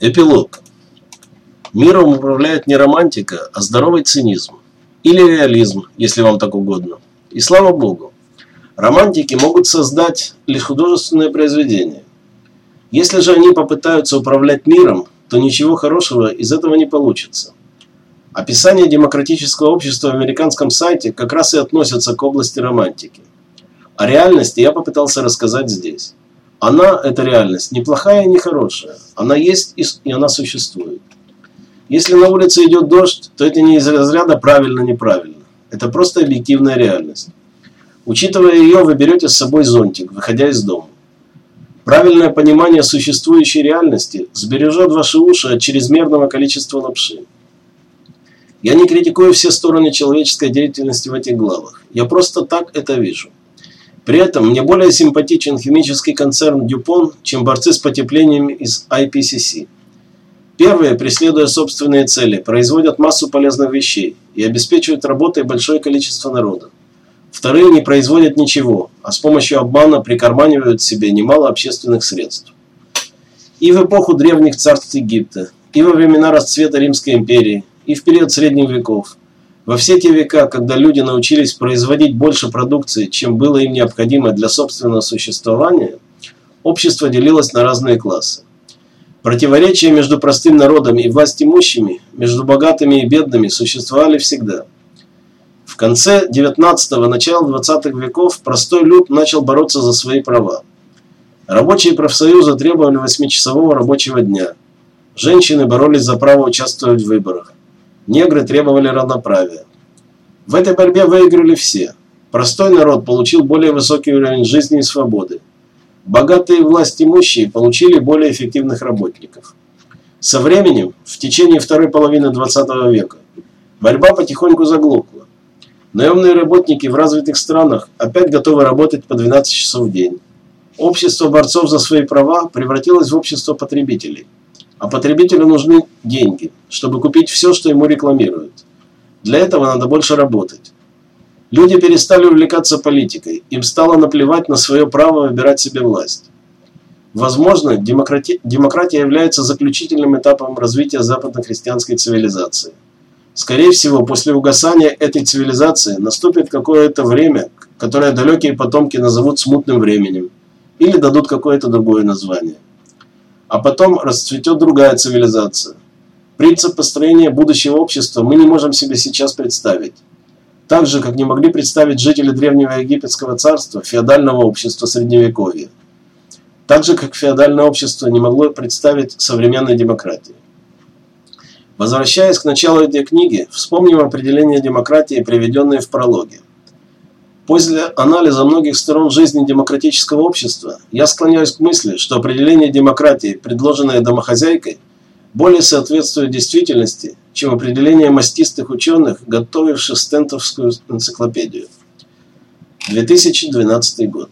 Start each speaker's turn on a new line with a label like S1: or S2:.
S1: Эпилог. Миром управляет не романтика, а здоровый цинизм. Или реализм, если вам так угодно. И слава богу, романтики могут создать лишь художественное произведение. Если же они попытаются управлять миром, то ничего хорошего из этого не получится. Описание демократического общества в американском сайте как раз и относится к области романтики. О реальности я попытался рассказать здесь. Она, эта реальность, не плохая и не. Она есть и она существует. Если на улице идет дождь, то это не из разряда правильно-неправильно. Это просто объективная реальность. Учитывая ее, вы берете с собой зонтик, выходя из дома. Правильное понимание существующей реальности сбережет ваши уши от чрезмерного количества лапши. Я не критикую все стороны человеческой деятельности в этих главах. Я просто так это вижу. При этом мне более симпатичен химический концерн Дюпон, чем борцы с потеплением из IPCC. Первые, преследуя собственные цели, производят массу полезных вещей и обеспечивают работой большое количество народа. Вторые не производят ничего, а с помощью обмана прикарманивают себе немало общественных средств. И в эпоху древних царств Египта, и во времена расцвета Римской империи, и в период средних веков – во все те века, когда люди научились производить больше продукции, чем было им необходимо для собственного существования, общество делилось на разные классы. Противоречия между простым народом и власть имущими, между богатыми и бедными существовали всегда. В конце 19-го, начало 20-х веков простой люд начал бороться за свои права. Рабочие профсоюзы требовали 8-часового рабочего дня. Женщины боролись за право участвовать в выборах. Негры требовали равноправия. В этой борьбе выиграли все. Простой народ получил более высокий уровень жизни и свободы. Богатые власть имущие получили более эффективных работников. Со временем, в течение второй половины 20 века, борьба потихоньку заглохла. Наемные работники в развитых странах опять готовы работать по 12 часов в день. Общество борцов за свои права превратилось в общество потребителей – а потребителю нужны деньги, чтобы купить все, что ему рекламируют. Для этого надо больше работать. Люди перестали увлекаться политикой, им стало наплевать на свое право выбирать себе власть. Возможно, демократи... демократия является заключительным этапом развития западно-христианской цивилизации. Скорее всего, после угасания этой цивилизации наступит какое-то время, которое далекие потомки назовут смутным временем, или дадут какое-то другое название а потом расцветет другая цивилизация. Принцип построения будущего общества мы не можем себе сейчас представить. Так же, как не могли представить жители древнего египетского царства, феодального общества Средневековья. Так же, как феодальное общество не могло представить современной демократии. Возвращаясь к началу этой книги, вспомним определение демократии, приведенное в прологе. После анализа многих сторон жизни демократического общества, я склоняюсь к мысли, что определение демократии, предложенное домохозяйкой, более соответствует действительности, чем определение мастистых ученых, готовивших стентовскую энциклопедию. 2012 год.